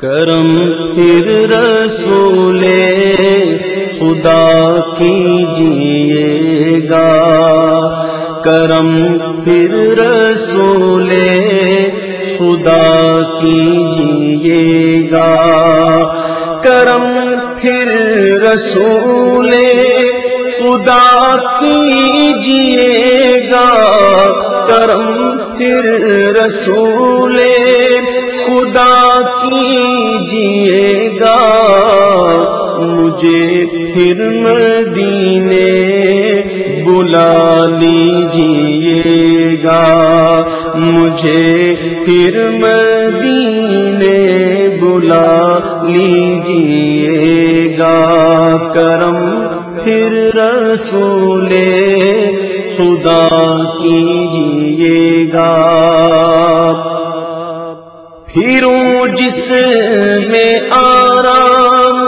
کرم پھر رسول خدا کیجیے گا۔ کرم پھر رسول خدا کیجیے گا۔ کرم پھر رسول خدا کیجیے گا۔ کرم پھر رسول خدا کیجیے گا مجھے پھر مدینے بلا لیجیے گا مجھے پھر مدینے بلا لیجیے گا کرم پھر رسول خدا کیجیے گا پھروں جس میں آرام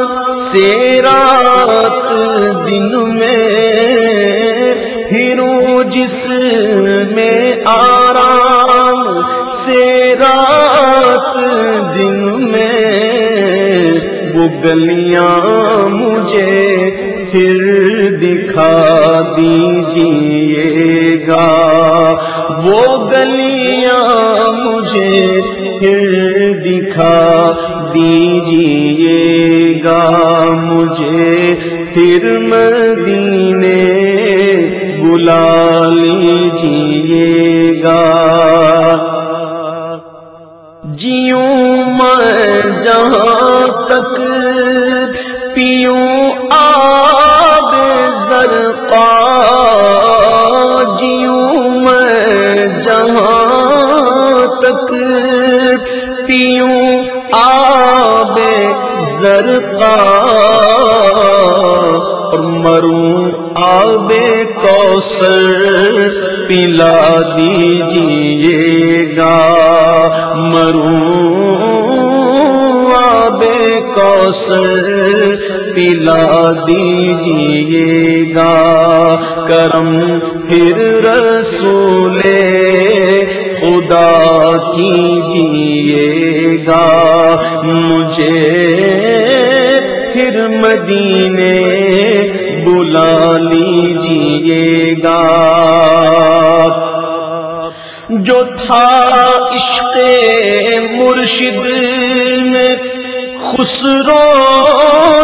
سے رات دن میں، پھروں جس میں آرام سے رات دن میں وہ گلیاں مجھے پھر دکھا دیجیے گا۔ وہ گلیاں مجھے پھر دکھا دیجیے گا۔ مجھے پھر مدینے بلا لیجیے گا۔ جیوں میں جہاں تک پیوں آب زرقا جیوں میں جہاں تک پیوں آب زرقا۔ اور مروں، آب کوثر، پلا دیجیے گا۔ مروں، آب کوثر، پلا دیجیے گا۔ کرم پھر رسول خدا کیجیے گا۔ مجھے پھر مدینے لیجیے گا۔ جو تھا عشق مرشد میں خسرو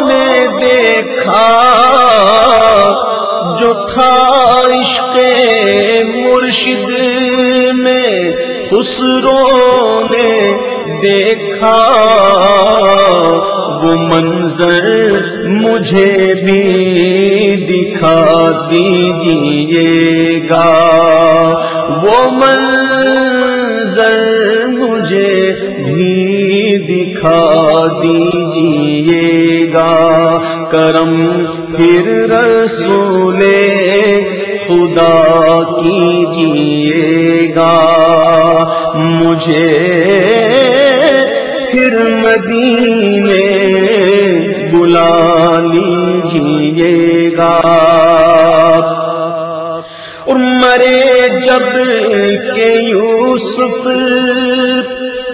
نے دیکھا، جو تھا عشق مرشد میں خسرو نے دیکھا، وہ منظر مجھے بھی دکھا دیجیے گا وہ منظر مجھے بھی دکھا دیجیے گا کرم پھر رسول خدا کیجیے گا مجھے مدینے بلا لیجیے گا۔ اور مرے جبکہ یوسف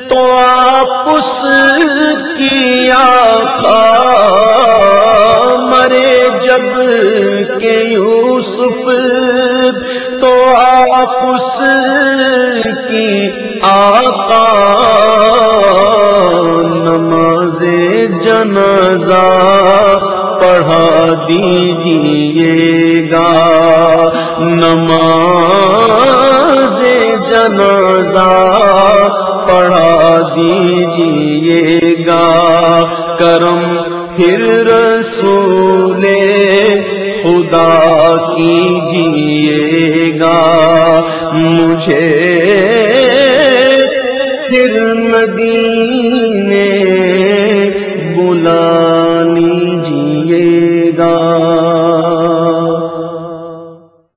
تو آپ اس کی آقا مرے جبکہ یوسف تو آپ اس کی آقا نماز جنازہ پڑھا دیجیے گا نماز جنازہ پڑھا دیجیے گا کرم پھر رسول خدا کیجیے گا مجھے پھر مدینے